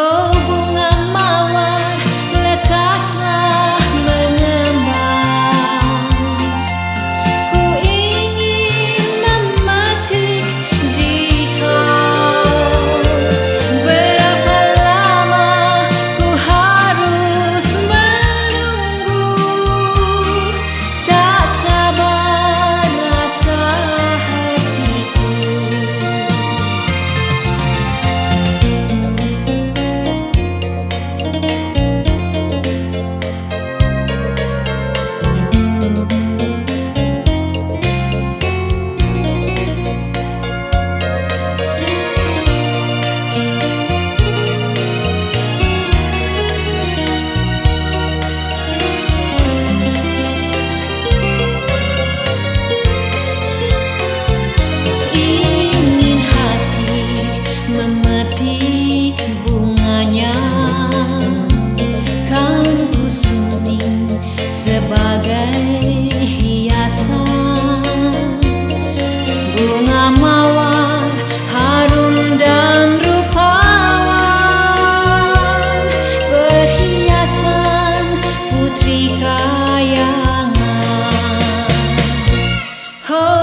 cold. Kau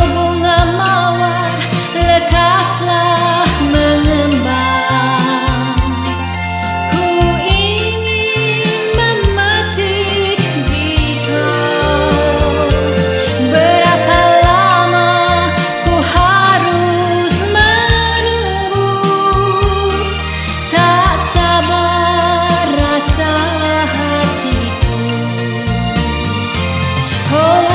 mawar lekaslah mengembang Ku ingin memetik di kau. Berapa lama ku harus menunggu? Tak sabar rasa hatiku. Oh,